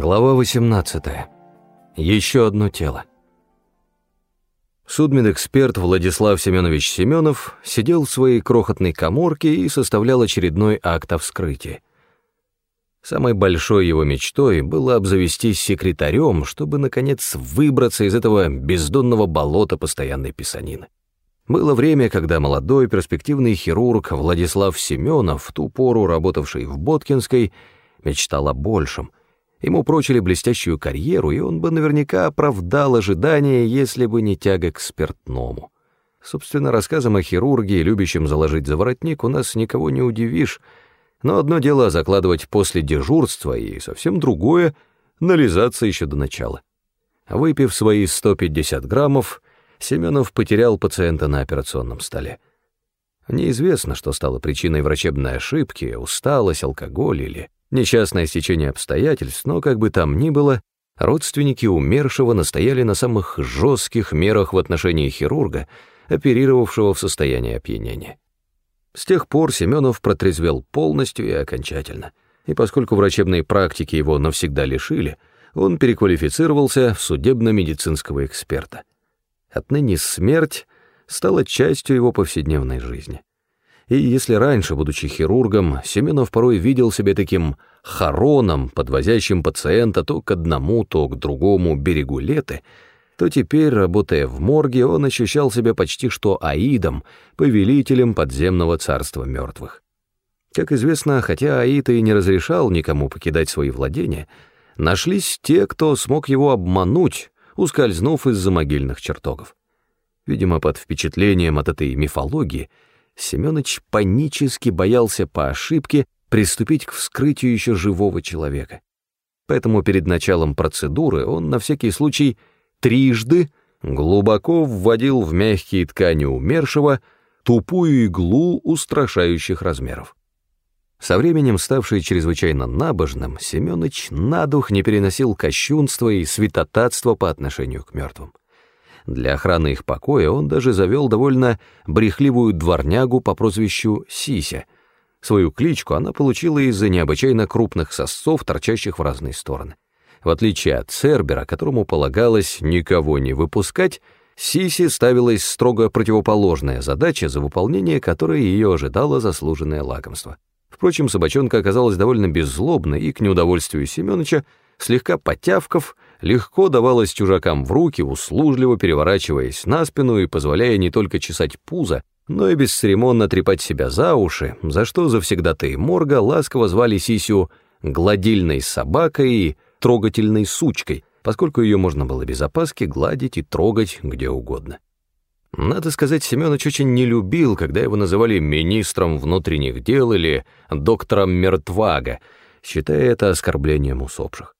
Глава 18. Еще одно тело. Судмедэксперт Владислав Семенович Семенов сидел в своей крохотной коморке и составлял очередной акт о вскрытии. Самой большой его мечтой было обзавестись секретарем, чтобы, наконец, выбраться из этого бездонного болота постоянной писанины. Было время, когда молодой перспективный хирург Владислав Семенов, в ту пору работавший в Боткинской, мечтал о большем — Ему прочили блестящую карьеру, и он бы наверняка оправдал ожидания, если бы не тяга к спиртному. Собственно, рассказом о хирурге, любящем заложить за воротник, у нас никого не удивишь, но одно дело закладывать после дежурства, и совсем другое — нализаться еще до начала. Выпив свои 150 граммов, Семенов потерял пациента на операционном столе. Неизвестно, что стало причиной врачебной ошибки, усталость, алкоголь или Несчастное стечение обстоятельств, но как бы там ни было, родственники умершего настояли на самых жестких мерах в отношении хирурга, оперировавшего в состоянии опьянения. С тех пор Семенов протрезвел полностью и окончательно, и поскольку врачебной практики его навсегда лишили, он переквалифицировался в судебно-медицинского эксперта. Отныне смерть стала частью его повседневной жизни. И если раньше, будучи хирургом, Семенов порой видел себя таким хороном, подвозящим пациента то к одному, то к другому берегу леты, то теперь, работая в морге, он ощущал себя почти что Аидом, повелителем подземного царства мертвых. Как известно, хотя Аид и не разрешал никому покидать свои владения, нашлись те, кто смог его обмануть, ускользнув из-за могильных чертогов. Видимо, под впечатлением от этой мифологии — Семёныч панически боялся по ошибке приступить к вскрытию еще живого человека. Поэтому перед началом процедуры он на всякий случай трижды глубоко вводил в мягкие ткани умершего тупую иглу устрашающих размеров. Со временем, ставший чрезвычайно набожным, Семёныч на дух не переносил кощунства и святотатства по отношению к мертвым. Для охраны их покоя он даже завел довольно брехливую дворнягу по прозвищу Сися. Свою кличку она получила из-за необычайно крупных сосцов, торчащих в разные стороны. В отличие от Цербера, которому полагалось никого не выпускать, Сиси ставилась строго противоположная задача, за выполнение которой ее ожидало заслуженное лакомство. Впрочем, собачонка оказалась довольно беззлобной и, к неудовольствию Семёныча, слегка потявков, легко давалась чужакам в руки, услужливо переворачиваясь на спину и позволяя не только чесать пузо, но и бесцеремонно трепать себя за уши, за что завсегдатые морга ласково звали Сисю гладильной собакой и трогательной сучкой, поскольку ее можно было без опаски гладить и трогать где угодно. Надо сказать, Семёныч очень не любил, когда его называли министром внутренних дел или доктором Мертвага, считая это оскорблением усопших.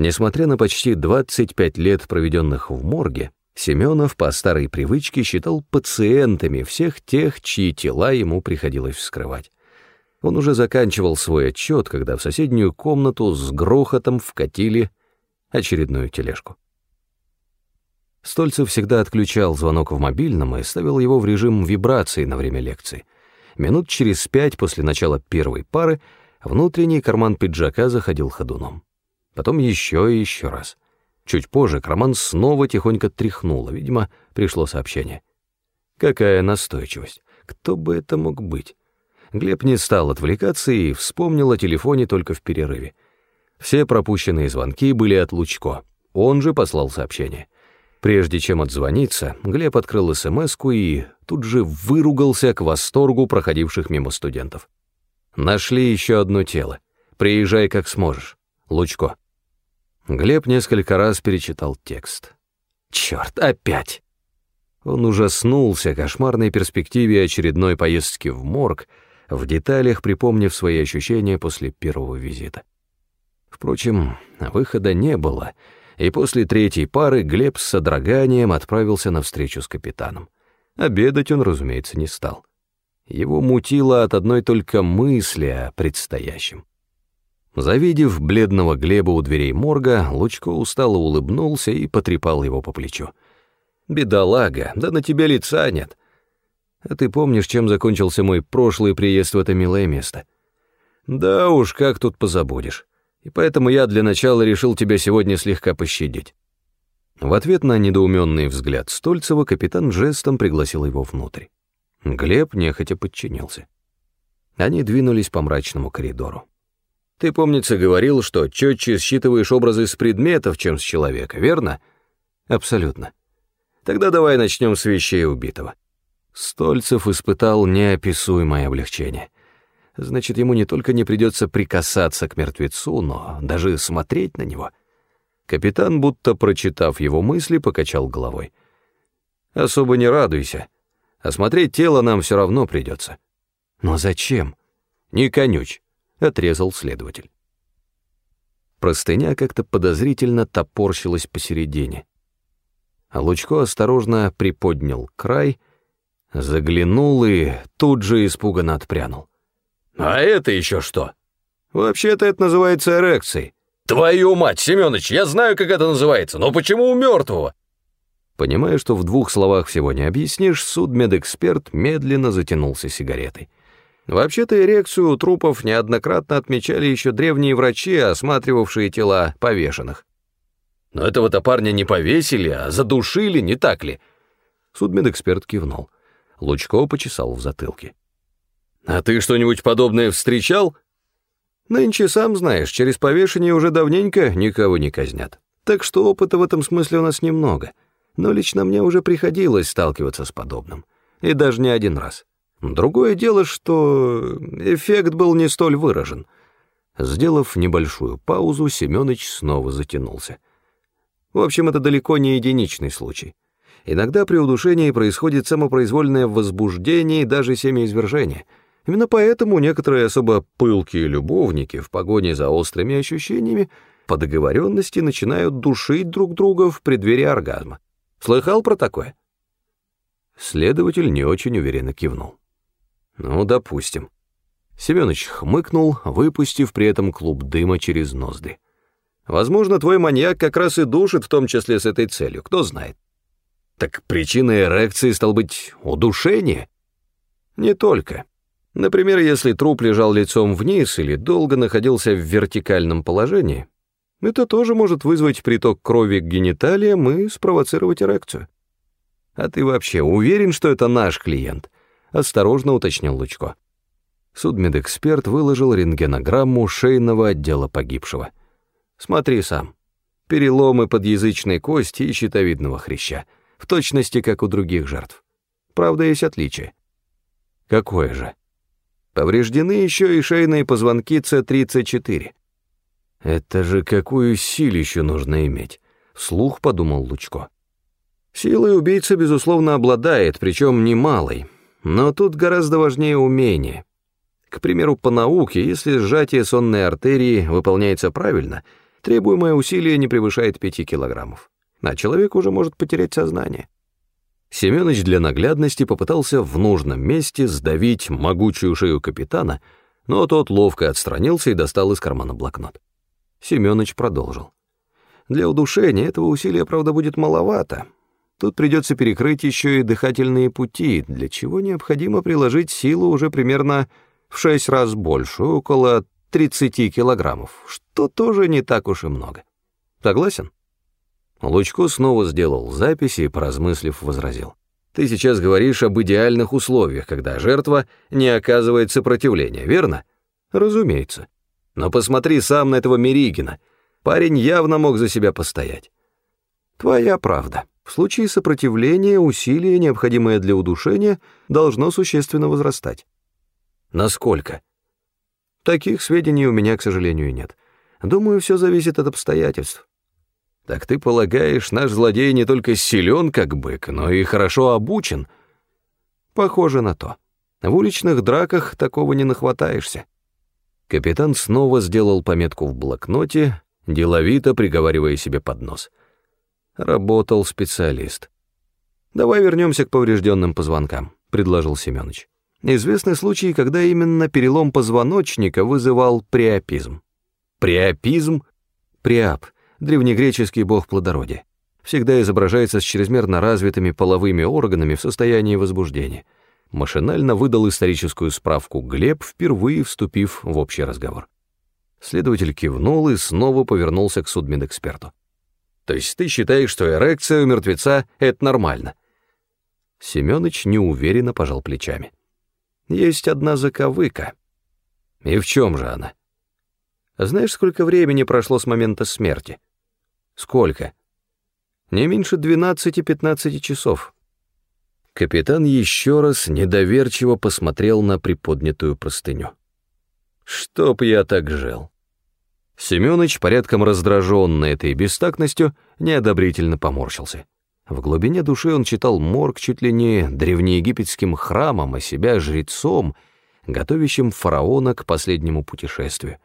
Несмотря на почти 25 лет, проведенных в морге, Семенов по старой привычке считал пациентами всех тех, чьи тела ему приходилось вскрывать. Он уже заканчивал свой отчет, когда в соседнюю комнату с грохотом вкатили очередную тележку. Стольцев всегда отключал звонок в мобильном и ставил его в режим вибрации на время лекции. Минут через пять после начала первой пары внутренний карман пиджака заходил ходуном потом еще и еще раз. Чуть позже Кроман снова тихонько тряхнуло, видимо, пришло сообщение. Какая настойчивость! Кто бы это мог быть? Глеб не стал отвлекаться и вспомнил о телефоне только в перерыве. Все пропущенные звонки были от Лучко. Он же послал сообщение. Прежде чем отзвониться, Глеб открыл смс и тут же выругался к восторгу проходивших мимо студентов. «Нашли еще одно тело. Приезжай как сможешь. Лучко». Глеб несколько раз перечитал текст. Черт, опять! Он ужаснулся кошмарной перспективе очередной поездки в морг, в деталях припомнив свои ощущения после первого визита. Впрочем, выхода не было, и после третьей пары Глеб с содроганием отправился на встречу с капитаном. Обедать он, разумеется, не стал. Его мутило от одной только мысли о предстоящем. Завидев бледного Глеба у дверей морга, Лучко устало улыбнулся и потрепал его по плечу. «Бедолага, да на тебя лица нет. А ты помнишь, чем закончился мой прошлый приезд в это милое место?» «Да уж, как тут позабудешь. И поэтому я для начала решил тебя сегодня слегка пощадить». В ответ на недоуменный взгляд Стольцева капитан жестом пригласил его внутрь. Глеб нехотя подчинился. Они двинулись по мрачному коридору. «Ты, помнится, говорил, что четче считываешь образы с предметов, чем с человека, верно?» «Абсолютно. Тогда давай начнем с вещей убитого». Стольцев испытал неописуемое облегчение. Значит, ему не только не придется прикасаться к мертвецу, но даже смотреть на него — Капитан, будто прочитав его мысли, покачал головой. «Особо не радуйся. Осмотреть тело нам все равно придется». «Но зачем?» «Не конюч», — отрезал следователь. Простыня как-то подозрительно топорщилась посередине. А Лучко осторожно приподнял край, заглянул и тут же испуганно отпрянул. «А это еще что?» «Вообще-то это называется эрекцией. «Твою мать, Семёныч, я знаю, как это называется, но почему у мертвого?» Понимая, что в двух словах всего не объяснишь, судмедэксперт медленно затянулся сигаретой. Вообще-то эрекцию у трупов неоднократно отмечали еще древние врачи, осматривавшие тела повешенных. «Но этого-то парня не повесили, а задушили, не так ли?» Судмедэксперт кивнул. Лучко почесал в затылке. «А ты что-нибудь подобное встречал?» Нынче, сам знаешь, через повешение уже давненько никого не казнят. Так что опыта в этом смысле у нас немного. Но лично мне уже приходилось сталкиваться с подобным. И даже не один раз. Другое дело, что эффект был не столь выражен. Сделав небольшую паузу, Семёныч снова затянулся. В общем, это далеко не единичный случай. Иногда при удушении происходит самопроизвольное возбуждение и даже семяизвержение — Именно поэтому некоторые особо пылкие любовники в погоне за острыми ощущениями по договоренности начинают душить друг друга в преддверии оргазма. Слыхал про такое? Следователь не очень уверенно кивнул. Ну, допустим. Семёныч хмыкнул, выпустив при этом клуб дыма через ноздри. Возможно, твой маньяк как раз и душит в том числе с этой целью, кто знает. Так причиной эрекции стал быть удушение? Не только. Например, если труп лежал лицом вниз или долго находился в вертикальном положении, это тоже может вызвать приток крови к гениталиям и спровоцировать эрекцию. «А ты вообще уверен, что это наш клиент?» — осторожно уточнил Лучко. Судмедэксперт выложил рентгенограмму шейного отдела погибшего. «Смотри сам. Переломы подъязычной кости и щитовидного хряща, в точности, как у других жертв. Правда, есть отличие». «Какое же?» Повреждены еще и шейные позвонки С-34. Это же какую силищу нужно иметь, вслух подумал Лучко. Силой убийца, безусловно, обладает, причем немалой, но тут гораздо важнее умение. К примеру, по науке, если сжатие сонной артерии выполняется правильно, требуемое усилие не превышает 5 килограммов, а человек уже может потерять сознание. Семёныч для наглядности попытался в нужном месте сдавить могучую шею капитана, но тот ловко отстранился и достал из кармана блокнот. Семёныч продолжил. Для удушения этого усилия, правда, будет маловато. Тут придется перекрыть еще и дыхательные пути, для чего необходимо приложить силу уже примерно в шесть раз больше, около 30 килограммов, что тоже не так уж и много. Согласен? Лучко снова сделал записи и, поразмыслив, возразил. «Ты сейчас говоришь об идеальных условиях, когда жертва не оказывает сопротивления, верно?» «Разумеется. Но посмотри сам на этого Меригина. Парень явно мог за себя постоять». «Твоя правда. В случае сопротивления усилие, необходимое для удушения, должно существенно возрастать». «Насколько?» «Таких сведений у меня, к сожалению, нет. Думаю, все зависит от обстоятельств. Так ты полагаешь, наш злодей не только силен, как бык, но и хорошо обучен? Похоже на то. В уличных драках такого не нахватаешься. Капитан снова сделал пометку в блокноте, деловито приговаривая себе под нос. Работал специалист. «Давай вернемся к поврежденным позвонкам», — предложил Семёныч. Известны случаи, когда именно перелом позвоночника вызывал приопизм. Приопизм? Приап — древнегреческий бог плодородия. Всегда изображается с чрезмерно развитыми половыми органами в состоянии возбуждения. Машинально выдал историческую справку Глеб, впервые вступив в общий разговор. Следователь кивнул и снова повернулся к судмедэксперту. То есть ты считаешь, что эрекция у мертвеца — это нормально? Семёныч неуверенно пожал плечами. Есть одна заковыка. И в чем же она? Знаешь, сколько времени прошло с момента смерти? Сколько? Не меньше 12-15 часов. Капитан еще раз недоверчиво посмотрел на приподнятую простыню. Чтоб я так жил. Семёныч, порядком раздраженный этой бестактностью, неодобрительно поморщился. В глубине души он читал морг чуть ли не древнеегипетским храмом, а себя жрецом, готовящим фараона к последнему путешествию.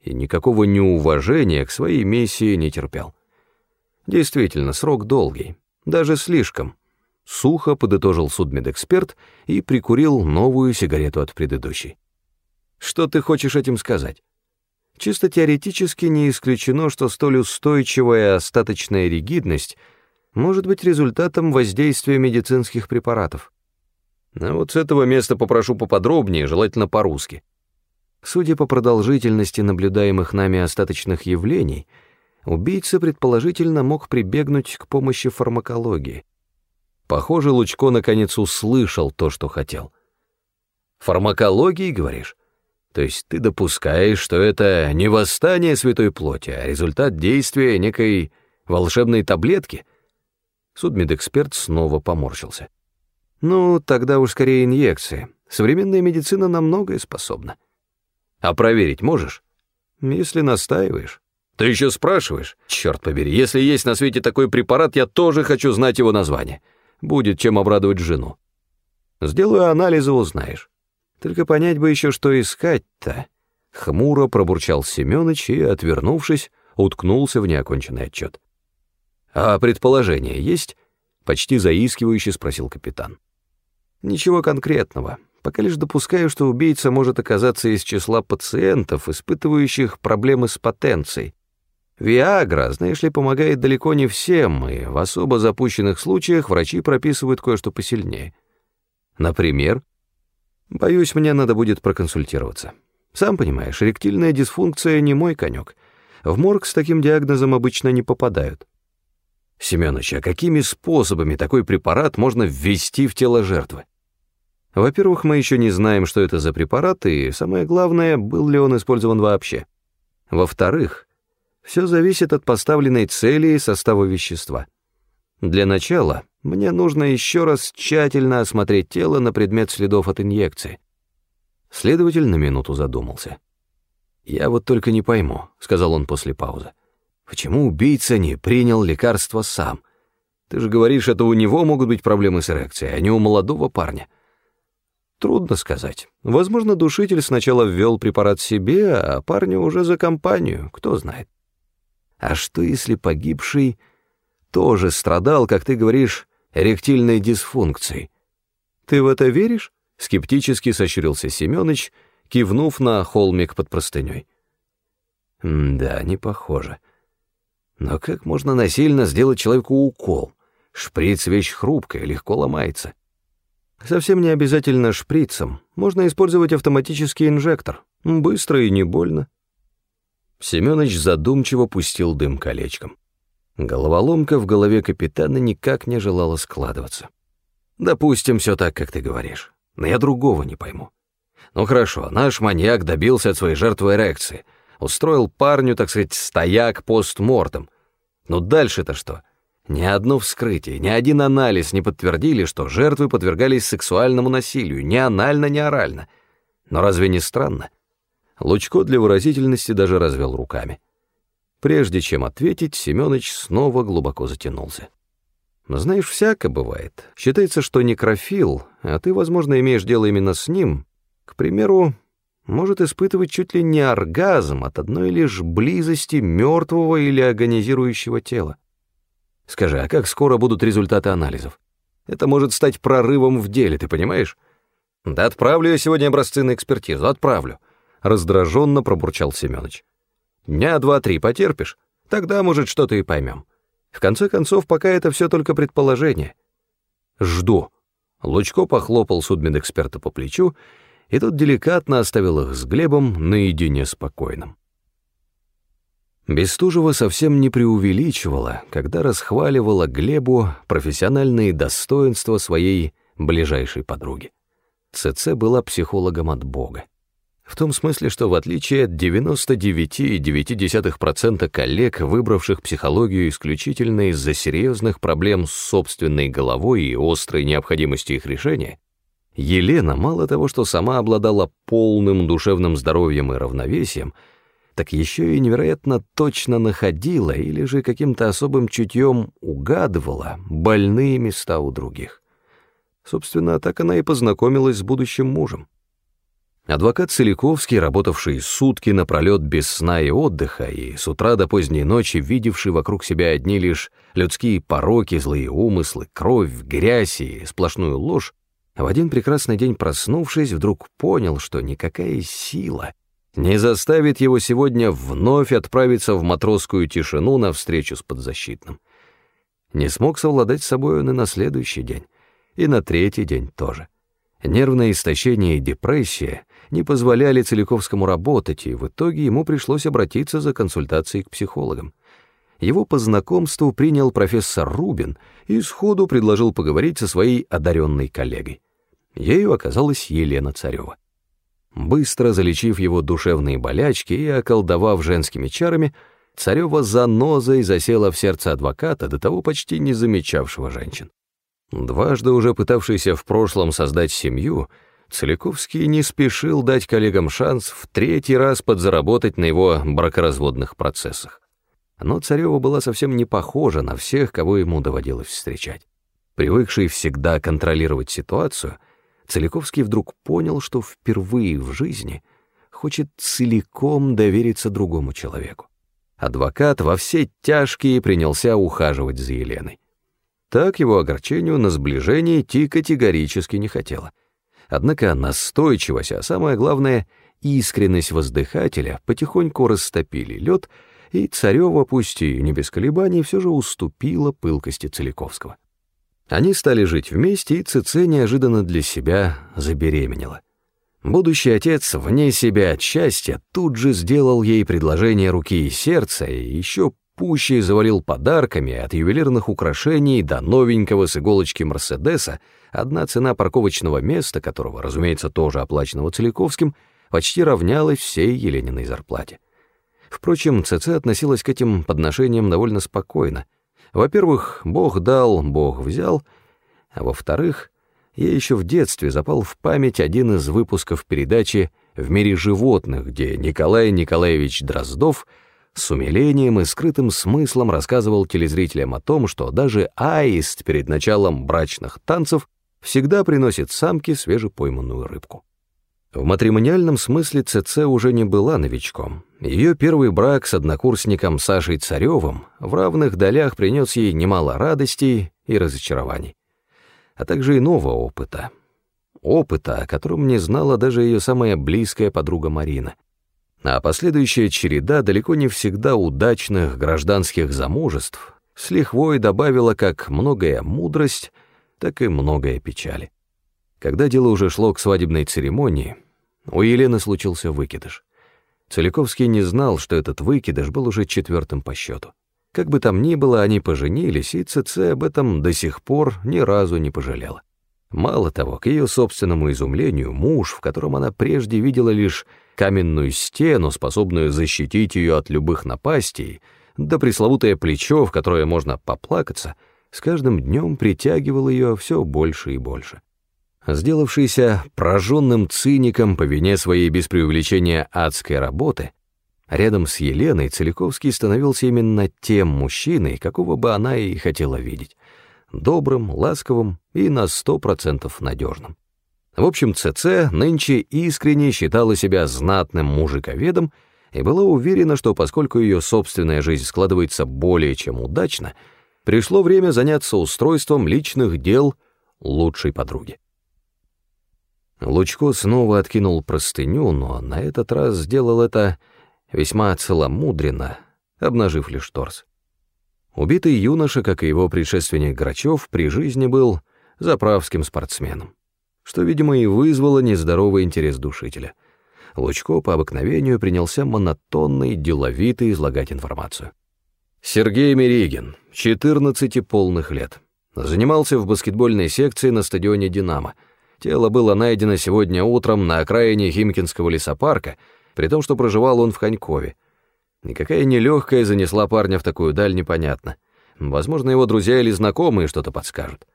И никакого неуважения к своей миссии не терпел. Действительно, срок долгий, даже слишком. Сухо подытожил судмедэксперт и прикурил новую сигарету от предыдущей. Что ты хочешь этим сказать? Чисто теоретически не исключено, что столь устойчивая остаточная ригидность может быть результатом воздействия медицинских препаратов. А вот с этого места попрошу поподробнее, желательно по-русски. Судя по продолжительности наблюдаемых нами остаточных явлений, убийца предположительно мог прибегнуть к помощи фармакологии. Похоже, Лучко наконец услышал то, что хотел. «Фармакологии, говоришь?» То есть ты допускаешь, что это не восстание святой плоти, а результат действия некой волшебной таблетки? Судмедэксперт снова поморщился. Ну, тогда уж скорее инъекции. Современная медицина на многое способна. А проверить можешь? Если настаиваешь. Ты еще спрашиваешь? Черт побери, если есть на свете такой препарат, я тоже хочу знать его название. Будет чем обрадовать жену. Сделаю анализы, узнаешь. Только понять бы еще, что искать-то. Хмуро пробурчал Семёныч и, отвернувшись, уткнулся в неоконченный отчет. «А предположение есть?» — почти заискивающе спросил капитан. «Ничего конкретного. Пока лишь допускаю, что убийца может оказаться из числа пациентов, испытывающих проблемы с потенцией. Виагра, знаешь ли, помогает далеко не всем, и в особо запущенных случаях врачи прописывают кое-что посильнее. Например, Боюсь, мне надо будет проконсультироваться. Сам понимаешь, эректильная дисфункция не мой конек. В морг с таким диагнозом обычно не попадают. Семёныч, а какими способами такой препарат можно ввести в тело жертвы? Во-первых, мы еще не знаем, что это за препарат, и самое главное, был ли он использован вообще. Во-вторых, все зависит от поставленной цели и состава вещества. Для начала мне нужно еще раз тщательно осмотреть тело на предмет следов от инъекции. Следователь на минуту задумался. «Я вот только не пойму», — сказал он после паузы. «Почему убийца не принял лекарство сам? Ты же говоришь, это у него могут быть проблемы с эрекцией, а не у молодого парня». Трудно сказать. Возможно, душитель сначала ввел препарат себе, а парню уже за компанию, кто знает. А что, если погибший тоже страдал, как ты говоришь, эректильной дисфункцией. Ты в это веришь? Скептически сощурился Семёныч, кивнув на холмик под простыней. Да, не похоже. Но как можно насильно сделать человеку укол? Шприц — вещь хрупкая, легко ломается. Совсем не обязательно шприцем. Можно использовать автоматический инжектор. Быстро и не больно. Семёныч задумчиво пустил дым колечком. Головоломка в голове капитана никак не желала складываться. «Допустим, все так, как ты говоришь. Но я другого не пойму. Ну хорошо, наш маньяк добился от своей жертвы эрекции. Устроил парню, так сказать, стояк постмортом. Но дальше-то что? Ни одно вскрытие, ни один анализ не подтвердили, что жертвы подвергались сексуальному насилию, ни анально, ни орально. Но разве не странно? Лучко для выразительности даже развел руками. Прежде чем ответить, Семёныч снова глубоко затянулся. Знаешь, всяко бывает. Считается, что некрофил, а ты, возможно, имеешь дело именно с ним, к примеру, может испытывать чуть ли не оргазм от одной лишь близости мертвого или агонизирующего тела. Скажи, а как скоро будут результаты анализов? Это может стать прорывом в деле, ты понимаешь? Да отправлю я сегодня образцы на экспертизу, отправлю. Раздраженно пробурчал Семёныч. Дня два-три потерпишь, тогда, может, что-то и поймем. В конце концов, пока это все только предположение. Жду. Лучко похлопал судмедэксперта по плечу, и тот деликатно оставил их с Глебом наедине спокойным. Бестужева совсем не преувеличивала, когда расхваливала Глебу профессиональные достоинства своей ближайшей подруги. ЦЦ была психологом от Бога. В том смысле, что в отличие от 99,9% коллег, выбравших психологию исключительно из-за серьезных проблем с собственной головой и острой необходимости их решения, Елена мало того, что сама обладала полным душевным здоровьем и равновесием, так еще и невероятно точно находила или же каким-то особым чутьем угадывала больные места у других. Собственно, так она и познакомилась с будущим мужем. Адвокат Целиковский, работавший сутки напролет без сна и отдыха, и с утра до поздней ночи видевший вокруг себя одни лишь людские пороки, злые умыслы, кровь, грязь и сплошную ложь, в один прекрасный день проснувшись, вдруг понял, что никакая сила не заставит его сегодня вновь отправиться в матросскую тишину на встречу с подзащитным. Не смог совладать с собой он и на следующий день, и на третий день тоже. Нервное истощение и депрессия не позволяли Целиковскому работать, и в итоге ему пришлось обратиться за консультацией к психологам. Его по знакомству принял профессор Рубин и сходу предложил поговорить со своей одаренной коллегой. Ею оказалась Елена Царева. Быстро залечив его душевные болячки и околдовав женскими чарами, Царева занозой засела в сердце адвоката, до того почти не замечавшего женщин. Дважды уже пытавшийся в прошлом создать семью, Целиковский не спешил дать коллегам шанс в третий раз подзаработать на его бракоразводных процессах. Но Царева была совсем не похожа на всех, кого ему доводилось встречать. Привыкший всегда контролировать ситуацию, Целиковский вдруг понял, что впервые в жизни хочет целиком довериться другому человеку. Адвокат во все тяжкие принялся ухаживать за Еленой. Так его огорчению на сближение идти категорически не хотела. Однако настойчивость, а самое главное, искренность воздыхателя потихоньку растопили лед, и Царева, пусть и не без колебаний, все же уступила пылкости Целиковского. Они стали жить вместе, и ЦЦ неожиданно для себя забеременела. Будущий отец, вне себя от счастья, тут же сделал ей предложение руки и сердца, и еще пуще завалил подарками от ювелирных украшений до новенького с иголочки Мерседеса, одна цена парковочного места, которого, разумеется, тоже оплаченного Целиковским, почти равнялась всей Елениной зарплате. Впрочем, ЦЦ относилась к этим подношениям довольно спокойно. Во-первых, Бог дал, Бог взял, а во-вторых, ей еще в детстве запал в память один из выпусков передачи «В мире животных», где Николай Николаевич Дроздов — с умилением и скрытым смыслом рассказывал телезрителям о том, что даже аист перед началом брачных танцев всегда приносит самке свежепойманную рыбку. В матримониальном смысле ЦЦ уже не была новичком. Ее первый брак с однокурсником Сашей Царевым в равных долях принес ей немало радостей и разочарований, а также иного опыта. Опыта, о котором не знала даже ее самая близкая подруга Марина — а последующая череда далеко не всегда удачных гражданских замужеств с лихвой добавила как многое мудрость, так и многое печали. Когда дело уже шло к свадебной церемонии, у Елены случился выкидыш. Целиковский не знал, что этот выкидыш был уже четвертым по счету. Как бы там ни было, они поженились, и ЦЦ об этом до сих пор ни разу не пожалела. Мало того, к ее собственному изумлению, муж, в котором она прежде видела лишь каменную стену, способную защитить ее от любых напастей, да пресловутое плечо, в которое можно поплакаться, с каждым днем притягивал ее все больше и больше. Сделавшийся прожженным циником по вине своей без преувеличения адской работы, рядом с Еленой Целиковский становился именно тем мужчиной, какого бы она и хотела видеть — добрым, ласковым и на сто процентов надежным. В общем, ЦЦ нынче искренне считала себя знатным мужиковедом и была уверена, что поскольку ее собственная жизнь складывается более чем удачно, пришло время заняться устройством личных дел лучшей подруги. Лучко снова откинул простыню, но на этот раз сделал это весьма целомудренно, обнажив лишь торс. Убитый юноша, как и его предшественник Грачев, при жизни был заправским спортсменом что, видимо, и вызвало нездоровый интерес душителя. Лучко по обыкновению принялся монотонно и деловито излагать информацию. Сергей Меригин, 14 полных лет. Занимался в баскетбольной секции на стадионе «Динамо». Тело было найдено сегодня утром на окраине Химкинского лесопарка, при том, что проживал он в Ханькове. Никакая нелегкая занесла парня в такую даль, непонятно. Возможно, его друзья или знакомые что-то подскажут.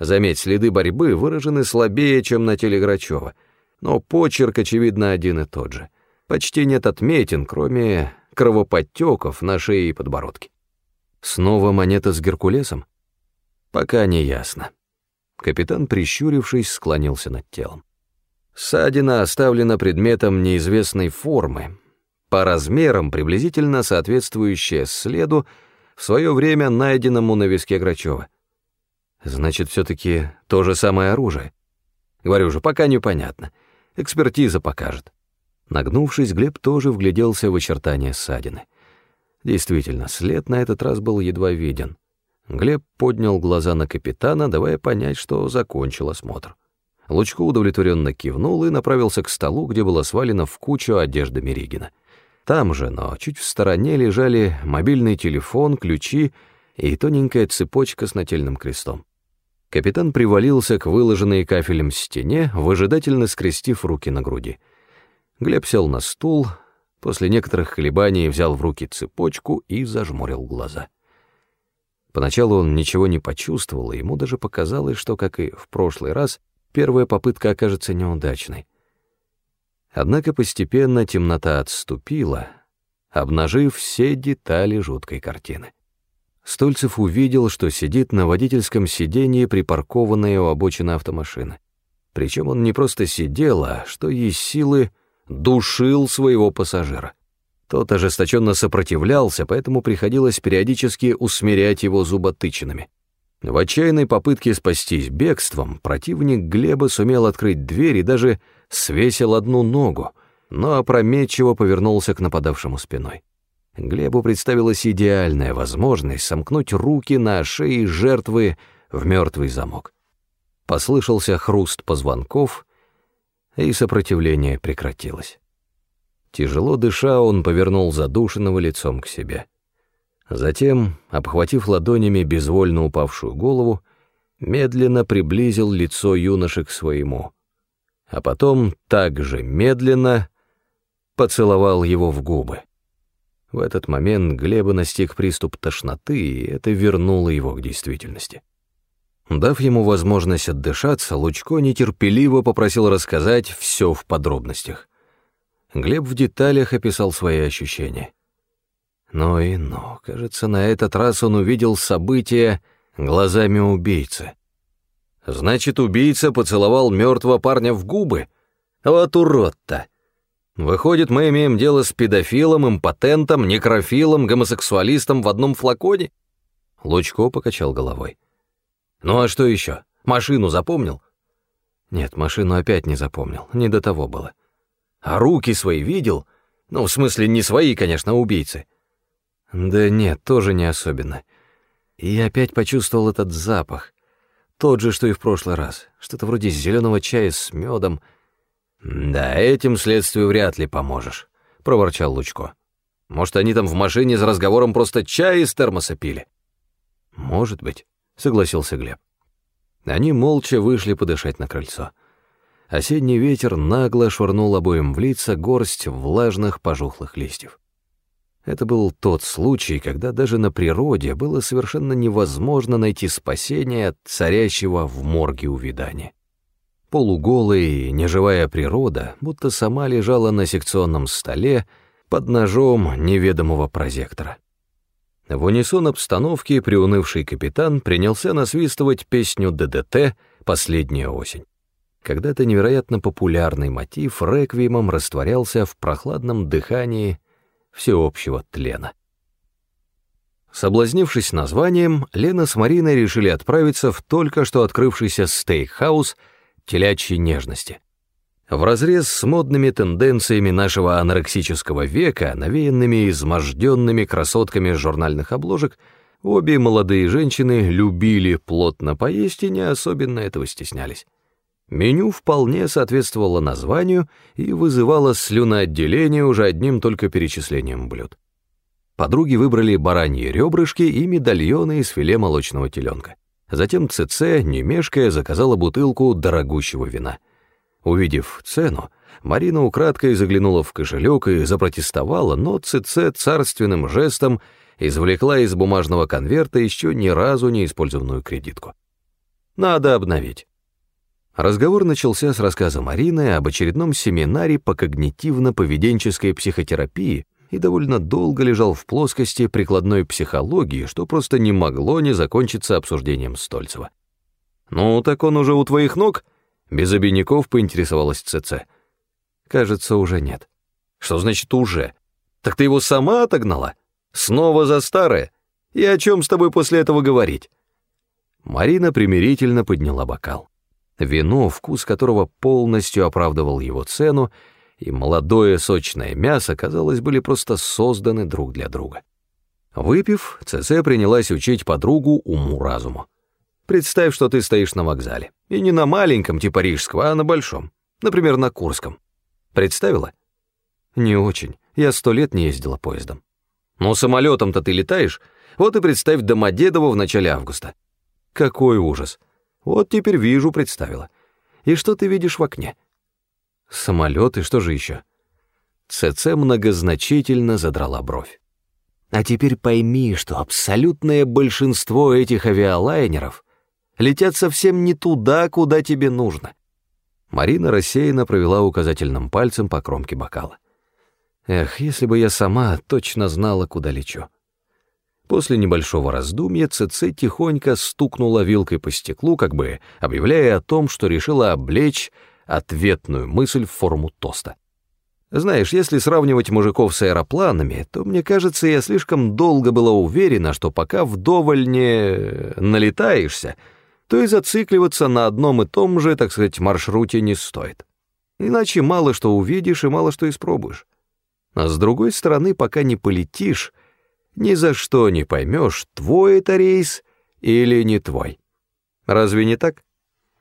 Заметь, следы борьбы выражены слабее, чем на теле Грачева, но почерк, очевидно, один и тот же. Почти нет отметин, кроме кровоподтеков на шее и подбородке. Снова монета с Геркулесом? Пока не ясно. Капитан, прищурившись, склонился над телом. Ссадина оставлена предметом неизвестной формы, по размерам приблизительно соответствующая следу, в свое время найденному на виске Грачева. Значит, все-таки то же самое оружие. Говорю же, пока непонятно. Экспертиза покажет. Нагнувшись, Глеб тоже вгляделся в очертания ссадины. Действительно, след на этот раз был едва виден. Глеб поднял глаза на капитана, давая понять, что закончил осмотр. Лучко удовлетворенно кивнул и направился к столу, где было свалено в кучу одежды Меригина. Там же, но чуть в стороне, лежали мобильный телефон, ключи и тоненькая цепочка с нательным крестом. Капитан привалился к выложенной кафелем стене, выжидательно скрестив руки на груди. Глеб сел на стул, после некоторых колебаний взял в руки цепочку и зажмурил глаза. Поначалу он ничего не почувствовал, и ему даже показалось, что, как и в прошлый раз, первая попытка окажется неудачной. Однако постепенно темнота отступила, обнажив все детали жуткой картины. Стольцев увидел, что сидит на водительском сиденье припаркованной у обочины автомашины. Причем он не просто сидел, а, что есть силы, душил своего пассажира. Тот ожесточенно сопротивлялся, поэтому приходилось периодически усмирять его зуботычинами. В отчаянной попытке спастись бегством противник Глеба сумел открыть дверь и даже свесил одну ногу, но опрометчиво повернулся к нападавшему спиной. Глебу представилась идеальная возможность сомкнуть руки на шее жертвы в мертвый замок. Послышался хруст позвонков, и сопротивление прекратилось. Тяжело дыша, он повернул задушенного лицом к себе. Затем, обхватив ладонями безвольно упавшую голову, медленно приблизил лицо юноши к своему, а потом также медленно поцеловал его в губы. В этот момент Глеба настиг приступ тошноты, и это вернуло его к действительности. Дав ему возможность отдышаться, Лучко нетерпеливо попросил рассказать все в подробностях. Глеб в деталях описал свои ощущения. Но и но, кажется, на этот раз он увидел события глазами убийцы. Значит, убийца поцеловал мертвого парня в губы? Вот урод-то! Выходит, мы имеем дело с педофилом, импотентом, некрофилом, гомосексуалистом в одном флаконе? Лучко покачал головой. Ну а что еще? Машину запомнил? Нет, машину опять не запомнил, не до того было. А руки свои видел? Ну, в смысле, не свои, конечно, а убийцы. Да нет, тоже не особенно. И опять почувствовал этот запах. Тот же, что и в прошлый раз. Что-то вроде зеленого чая с медом. «Да, этим следствию вряд ли поможешь», — проворчал Лучко. «Может, они там в машине с разговором просто чай из термоса пили?» «Может быть», — согласился Глеб. Они молча вышли подышать на крыльцо. Осенний ветер нагло швырнул обоим в лица горсть влажных пожухлых листьев. Это был тот случай, когда даже на природе было совершенно невозможно найти спасение от царящего в морге увядания. Полуголая и неживая природа будто сама лежала на секционном столе под ножом неведомого прозектора. В унисон обстановки приунывший капитан принялся насвистывать песню ДДТ «Последняя осень». Когда-то невероятно популярный мотив реквиемом растворялся в прохладном дыхании всеобщего тлена. Соблазнившись названием, Лена с Мариной решили отправиться в только что открывшийся стейкхаус телячьей нежности. Вразрез с модными тенденциями нашего анорексического века, навеянными изможденными красотками журнальных обложек, обе молодые женщины любили плотно поесть и не особенно этого стеснялись. Меню вполне соответствовало названию и вызывало слюноотделение уже одним только перечислением блюд. Подруги выбрали бараньи ребрышки и медальоны из филе молочного теленка. Затем ЦЦ, не мешкая, заказала бутылку дорогущего вина. Увидев цену, Марина украдкой заглянула в кошелек и запротестовала, но ЦЦ царственным жестом извлекла из бумажного конверта еще ни разу не использованную кредитку. «Надо обновить». Разговор начался с рассказа Марины об очередном семинаре по когнитивно-поведенческой психотерапии и довольно долго лежал в плоскости прикладной психологии, что просто не могло не закончиться обсуждением Стольцева. «Ну, так он уже у твоих ног?» Без обиняков поинтересовалась ЦЦ. «Кажется, уже нет». «Что значит «уже»? Так ты его сама отогнала? Снова за старое? И о чем с тобой после этого говорить?» Марина примирительно подняла бокал. Вино, вкус которого полностью оправдывал его цену, и молодое сочное мясо, казалось, были просто созданы друг для друга. Выпив, ЦЦ принялась учить подругу уму-разуму. Представь, что ты стоишь на вокзале. И не на маленьком, типа рижского, а на большом. Например, на Курском. Представила? Не очень. Я сто лет не ездила поездом. Но самолетом-то ты летаешь. Вот и представь Домодедово в начале августа. Какой ужас. Вот теперь вижу, представила. И что ты видишь в окне? Самолет и что же еще? ЦЦ многозначительно задрала бровь. А теперь пойми, что абсолютное большинство этих авиалайнеров — летят совсем не туда, куда тебе нужно. Марина рассеянно провела указательным пальцем по кромке бокала. Эх, если бы я сама точно знала, куда лечу. После небольшого раздумья ЦЦ тихонько стукнула вилкой по стеклу, как бы объявляя о том, что решила облечь ответную мысль в форму тоста. Знаешь, если сравнивать мужиков с аэропланами, то, мне кажется, я слишком долго была уверена, что пока вдоволь не налетаешься — то и зацикливаться на одном и том же, так сказать, маршруте не стоит. Иначе мало что увидишь и мало что испробуешь. А с другой стороны, пока не полетишь, ни за что не поймешь, твой это рейс или не твой. Разве не так?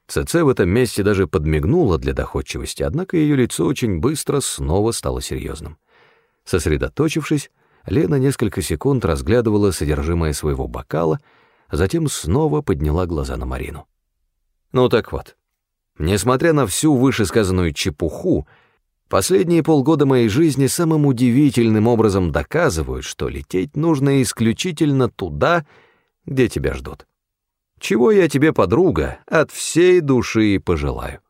ЦЦ в этом месте даже подмигнула для доходчивости, однако ее лицо очень быстро снова стало серьезным. Сосредоточившись, Лена несколько секунд разглядывала содержимое своего бокала — а затем снова подняла глаза на Марину. «Ну так вот, несмотря на всю вышесказанную чепуху, последние полгода моей жизни самым удивительным образом доказывают, что лететь нужно исключительно туда, где тебя ждут. Чего я тебе, подруга, от всей души пожелаю».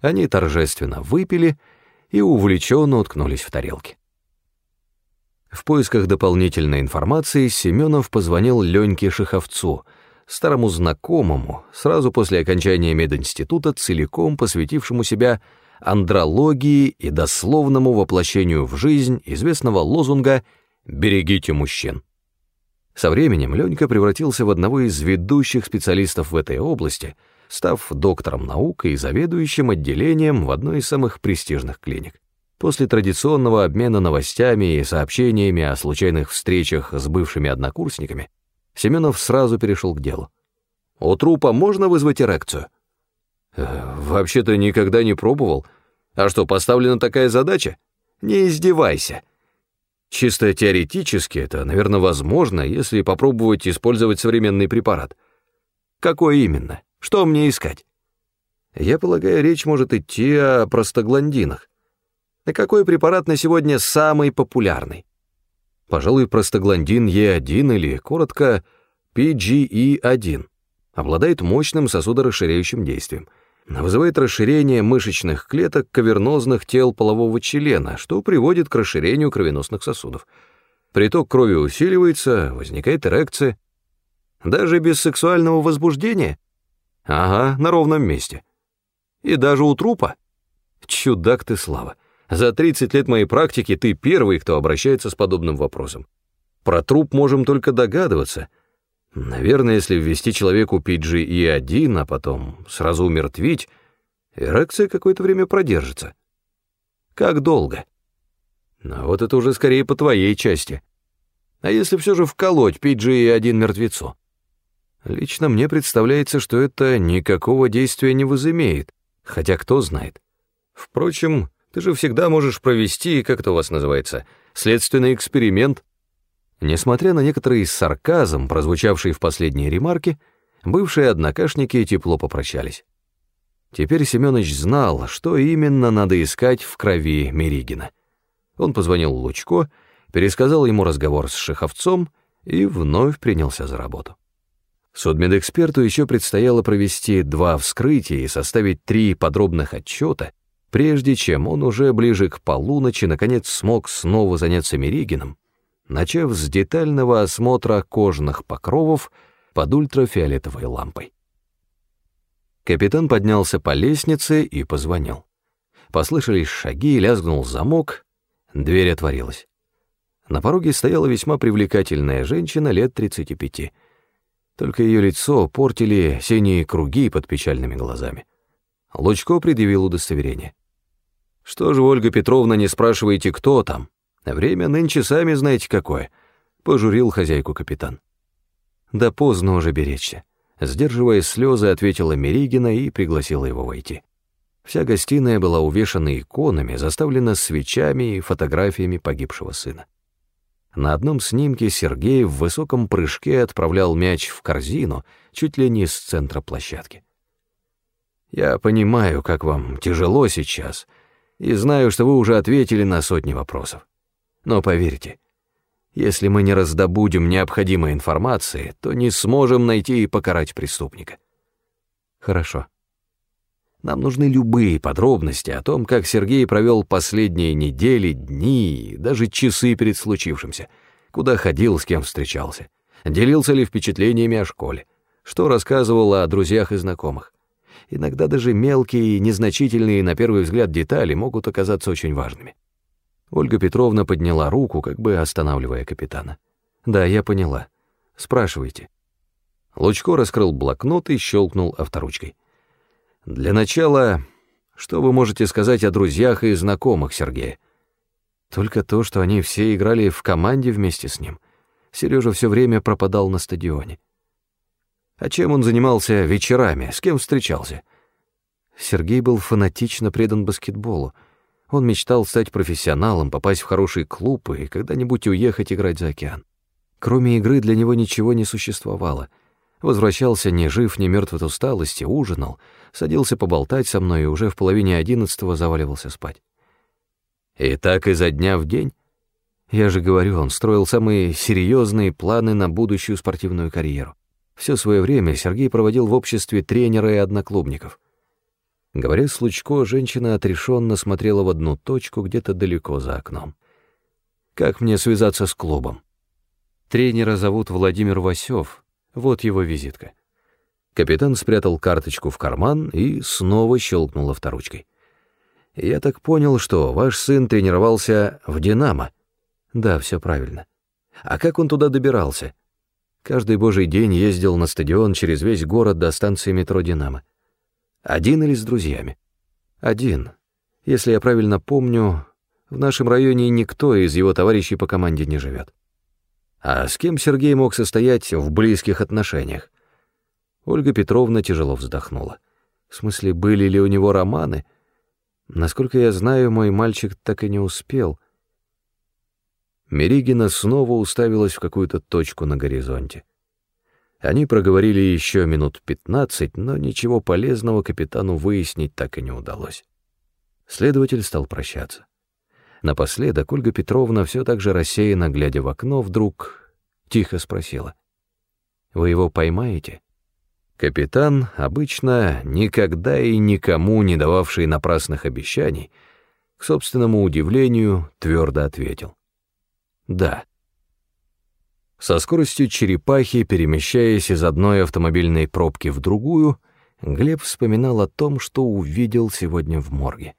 Они торжественно выпили и увлеченно уткнулись в тарелки. В поисках дополнительной информации Семенов позвонил Леньке Шиховцу, старому знакомому, сразу после окончания мединститута, целиком посвятившему себя андрологии и дословному воплощению в жизнь известного лозунга «Берегите мужчин». Со временем Ленька превратился в одного из ведущих специалистов в этой области, став доктором наук и заведующим отделением в одной из самых престижных клиник. После традиционного обмена новостями и сообщениями о случайных встречах с бывшими однокурсниками, Семенов сразу перешел к делу. «У трупа можно вызвать эрекцию?» «Э, «Вообще-то никогда не пробовал. А что, поставлена такая задача? Не издевайся. Чисто теоретически это, наверное, возможно, если попробовать использовать современный препарат. Какой именно? Что мне искать?» «Я полагаю, речь может идти о простагландинах. А какой препарат на сегодня самый популярный? Пожалуй, простагландин Е1 или, коротко, PGE1. Обладает мощным сосудорасширяющим действием. Вызывает расширение мышечных клеток кавернозных тел полового члена, что приводит к расширению кровеносных сосудов. Приток крови усиливается, возникает эрекция. Даже без сексуального возбуждения? Ага, на ровном месте. И даже у трупа? Чудак ты, Слава. За 30 лет моей практики ты первый, кто обращается с подобным вопросом. Про труп можем только догадываться. Наверное, если ввести человеку PGE1, а потом сразу умертвить, эрекция какое-то время продержится. Как долго? Но вот это уже скорее по твоей части. А если все же вколоть PGE1 мертвецу? Лично мне представляется, что это никакого действия не возымеет, Хотя кто знает. Впрочем, ты же всегда можешь провести, как это у вас называется, следственный эксперимент. Несмотря на некоторый сарказм, прозвучавший в последней ремарке, бывшие однокашники тепло попрощались. Теперь Семёныч знал, что именно надо искать в крови Меригина. Он позвонил Лучко, пересказал ему разговор с Шеховцом и вновь принялся за работу. Судмедэксперту еще предстояло провести два вскрытия и составить три подробных отчета, прежде чем он уже ближе к полуночи наконец смог снова заняться Меригином, начав с детального осмотра кожных покровов под ультрафиолетовой лампой. Капитан поднялся по лестнице и позвонил. Послышались шаги, лязгнул замок, дверь отворилась. На пороге стояла весьма привлекательная женщина лет 35. Только ее лицо портили синие круги под печальными глазами. Лучко предъявил удостоверение. «Что же, Ольга Петровна, не спрашиваете, кто там? Время нынче сами знаете какое», — пожурил хозяйку капитан. «Да поздно уже беречься», — сдерживая слезы, ответила Меригина и пригласила его войти. Вся гостиная была увешана иконами, заставлена свечами и фотографиями погибшего сына. На одном снимке Сергей в высоком прыжке отправлял мяч в корзину чуть ли не с центра площадки. «Я понимаю, как вам тяжело сейчас, и знаю, что вы уже ответили на сотни вопросов. Но поверьте, если мы не раздобудем необходимой информации, то не сможем найти и покарать преступника». «Хорошо», нам нужны любые подробности о том, как Сергей провел последние недели, дни, даже часы перед случившимся, куда ходил, с кем встречался, делился ли впечатлениями о школе, что рассказывал о друзьях и знакомых. Иногда даже мелкие и незначительные на первый взгляд детали могут оказаться очень важными. Ольга Петровна подняла руку, как бы останавливая капитана. «Да, я поняла. Спрашивайте». Лучко раскрыл блокнот и щелкнул авторучкой. Для начала, что вы можете сказать о друзьях и знакомых Сергея? Только то, что они все играли в команде вместе с ним. Сережа все время пропадал на стадионе. А чем он занимался вечерами, с кем встречался? Сергей был фанатично предан баскетболу. Он мечтал стать профессионалом, попасть в хороший клуб и когда-нибудь уехать играть за океан. Кроме игры для него ничего не существовало — Возвращался ни жив, ни мертв от усталости, ужинал, садился поболтать со мной и уже в половине одиннадцатого заваливался спать. И так изо дня в день. Я же говорю, он строил самые серьезные планы на будущую спортивную карьеру. Все свое время Сергей проводил в обществе тренера и одноклубников. Говоря с Лучко, женщина отрешенно смотрела в одну точку где-то далеко за окном. «Как мне связаться с клубом?» «Тренера зовут Владимир Васев», вот его визитка. Капитан спрятал карточку в карман и снова щелкнул авторучкой. «Я так понял, что ваш сын тренировался в «Динамо». Да, все правильно. А как он туда добирался? Каждый божий день ездил на стадион через весь город до станции метро «Динамо». Один или с друзьями? Один. Если я правильно помню, в нашем районе никто из его товарищей по команде не живет. А с кем Сергей мог состоять в близких отношениях? Ольга Петровна тяжело вздохнула. В смысле, были ли у него романы? Насколько я знаю, мой мальчик так и не успел. Меригина снова уставилась в какую-то точку на горизонте. Они проговорили еще минут пятнадцать, но ничего полезного капитану выяснить так и не удалось. Следователь стал прощаться. Напоследок Ольга Петровна, все так же рассеянно глядя в окно, вдруг тихо спросила. «Вы его поймаете?» Капитан, обычно никогда и никому не дававший напрасных обещаний, к собственному удивлению твердо ответил. «Да». Со скоростью черепахи, перемещаясь из одной автомобильной пробки в другую, Глеб вспоминал о том, что увидел сегодня в морге.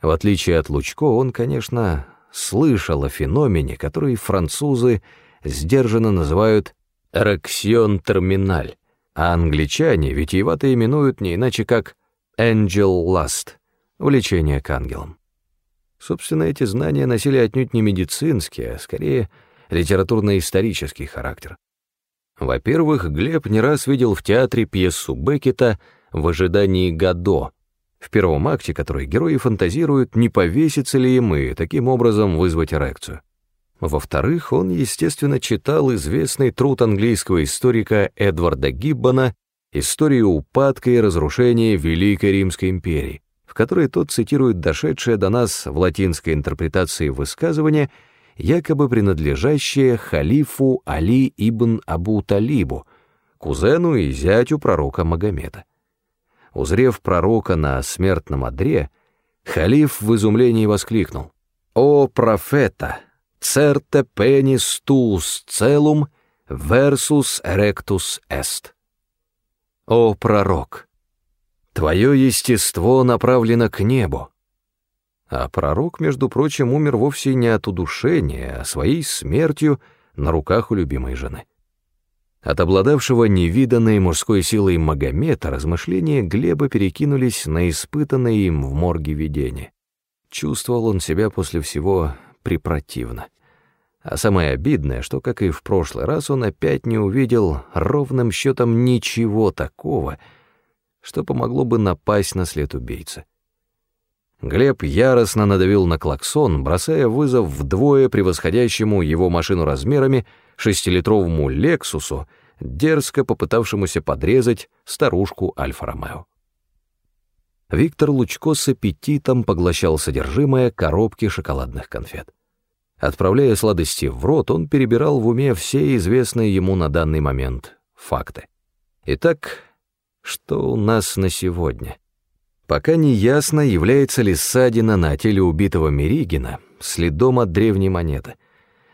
В отличие от Лучко, он, конечно, слышал о феномене, который французы сдержанно называют «эрексион терминаль», а англичане витиевато именуют не иначе как «angel lust» — влечение к ангелам. Собственно, эти знания носили отнюдь не медицинский, а скорее литературно-исторический характер. Во-первых, Глеб не раз видел в театре пьесу Беккета «В ожидании Гадо», В первом акте, который герои фантазируют, не повесится ли им и таким образом вызвать эрекцию. Во-вторых, он, естественно, читал известный труд английского историка Эдварда Гиббона «Историю упадка и разрушения Великой Римской империи», в которой тот цитирует дошедшее до нас в латинской интерпретации высказывание, якобы принадлежащее халифу Али ибн Абу Талибу, кузену и зятю пророка Магомета. Узрев пророка на смертном одре, халиф в изумлении воскликнул «О, профета! Церте пенис туус целум versus erectus est!» «О, пророк! Твое естество направлено к небу!» А пророк, между прочим, умер вовсе не от удушения, а своей смертью на руках у любимой жены. От обладавшего невиданной мужской силой Магомета размышления Глеба перекинулись на испытанное им в морге видение. Чувствовал он себя после всего припротивно. А самое обидное, что, как и в прошлый раз, он опять не увидел ровным счетом ничего такого, что помогло бы напасть на след убийцы. Глеб яростно надавил на клаксон, бросая вызов вдвое превосходящему его машину размерами шестилитровому «Лексусу», дерзко попытавшемуся подрезать старушку Альфа-Ромео. Виктор Лучко с аппетитом поглощал содержимое коробки шоколадных конфет. Отправляя сладости в рот, он перебирал в уме все известные ему на данный момент факты. Итак, что у нас на сегодня? Пока не ясно, является ли ссадина на теле убитого Меригина следом от древней монеты.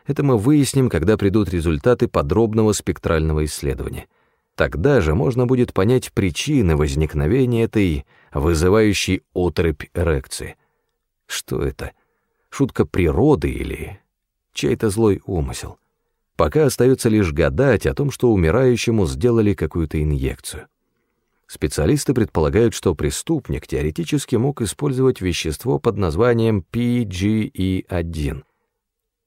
Это мы выясним, когда придут результаты подробного спектрального исследования. Тогда же можно будет понять причины возникновения этой вызывающей отрыбь эрекции. Что это? Шутка природы или чей-то злой умысел? Пока остается лишь гадать о том, что умирающему сделали какую-то инъекцию. Специалисты предполагают, что преступник теоретически мог использовать вещество под названием PGE1.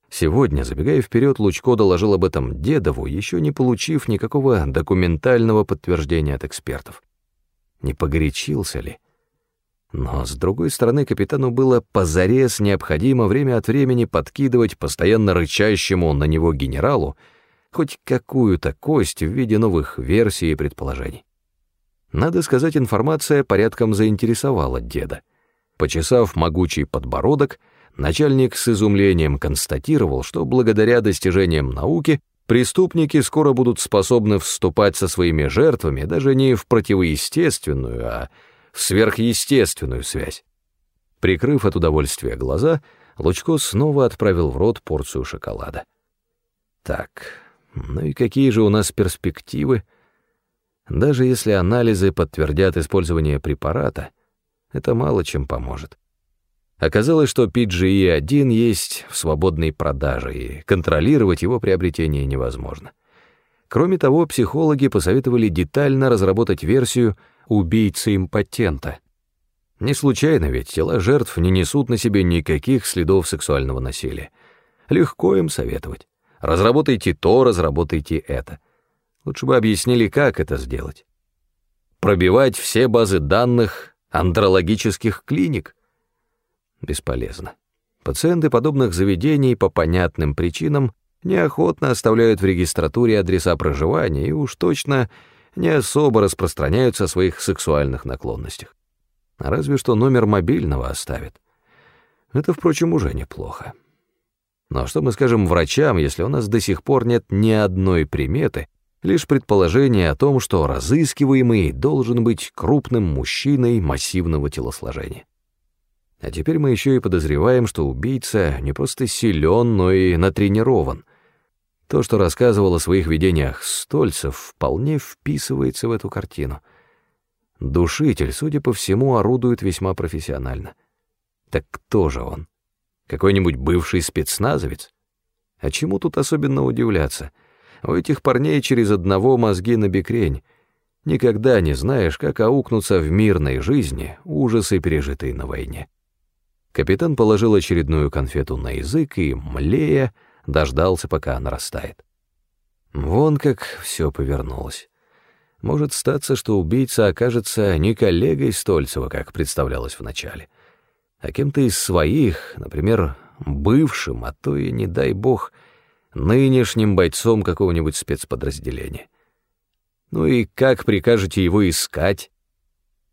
Сегодня, забегая вперед, Лучко доложил об этом Дедову, еще не получив никакого документального подтверждения от экспертов. Не погорячился ли? Но, с другой стороны, капитану было позарез необходимо время от времени подкидывать постоянно рычащему на него генералу хоть какую-то кость в виде новых версий и предположений. Надо сказать, информация порядком заинтересовала деда. Почесав могучий подбородок, начальник с изумлением констатировал, что благодаря достижениям науки преступники скоро будут способны вступать со своими жертвами даже не в противоестественную, а в сверхъестественную связь. Прикрыв от удовольствия глаза, Лучко снова отправил в рот порцию шоколада. Так, ну и какие же у нас перспективы? Даже если анализы подтвердят использование препарата, это мало чем поможет. Оказалось, что PGE-1 есть в свободной продаже, и контролировать его приобретение невозможно. Кроме того, психологи посоветовали детально разработать версию убийцы-импотента. Не случайно ведь тела жертв не несут на себе никаких следов сексуального насилия. Легко им советовать. Разработайте то, разработайте это. Лучше бы объяснили, как это сделать. Пробивать все базы данных андрологических клиник? Бесполезно. Пациенты подобных заведений по понятным причинам неохотно оставляют в регистратуре адреса проживания и уж точно не особо распространяются о своих сексуальных наклонностях. Разве что номер мобильного оставят. Это, впрочем, уже неплохо. Но что мы скажем врачам, если у нас до сих пор нет ни одной приметы, лишь предположение о том, что разыскиваемый должен быть крупным мужчиной массивного телосложения. А теперь мы еще и подозреваем, что убийца не просто силен, но и натренирован. То, что рассказывал о своих видениях Стольцев, вполне вписывается в эту картину. Душитель, судя по всему, орудует весьма профессионально. Так кто же он? Какой-нибудь бывший спецназовец? А чему тут особенно удивляться — у этих парней через одного мозги на бекрень. Никогда не знаешь, как аукнуться в мирной жизни ужасы, пережитые на войне. Капитан положил очередную конфету на язык и, млея, дождался, пока она растает. Вон как все повернулось. Может статься, что убийца окажется не коллегой Стольцева, как представлялось вначале, а кем-то из своих, например, бывшим, а то и, не дай бог, нынешним бойцом какого-нибудь спецподразделения. Ну и как прикажете его искать?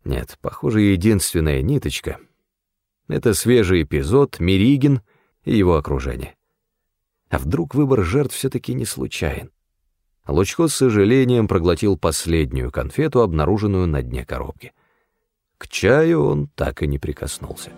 Нет, похоже, единственная ниточка — это свежий эпизод, Миригин и его окружение. А вдруг выбор жертв все-таки не случайен? Лучко с сожалением проглотил последнюю конфету, обнаруженную на дне коробки. К чаю он так и не прикоснулся.